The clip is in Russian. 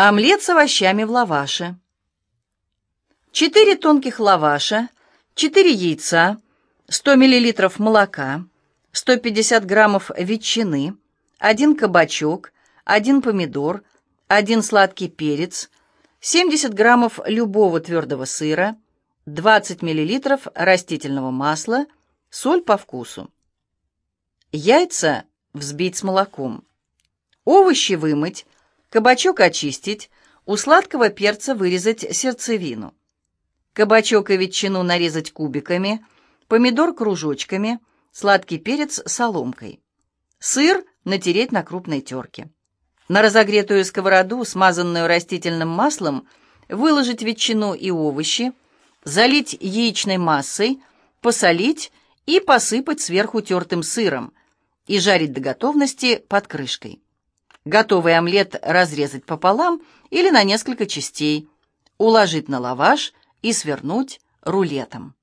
Омлет с овощами в лаваше. 4 тонких лаваша, 4 яйца, 100 мл молока, 150 граммов ветчины, 1 кабачок, 1 помидор, 1 сладкий перец, 70 граммов любого твердого сыра, 20 мл растительного масла, соль по вкусу. Яйца взбить с молоком. Овощи вымыть, Кабачок очистить, у сладкого перца вырезать сердцевину. Кабачок и ветчину нарезать кубиками, помидор кружочками, сладкий перец соломкой. Сыр натереть на крупной терке. На разогретую сковороду, смазанную растительным маслом, выложить ветчину и овощи, залить яичной массой, посолить и посыпать сверху тертым сыром и жарить до готовности под крышкой. Готовый омлет разрезать пополам или на несколько частей, уложить на лаваш и свернуть рулетом.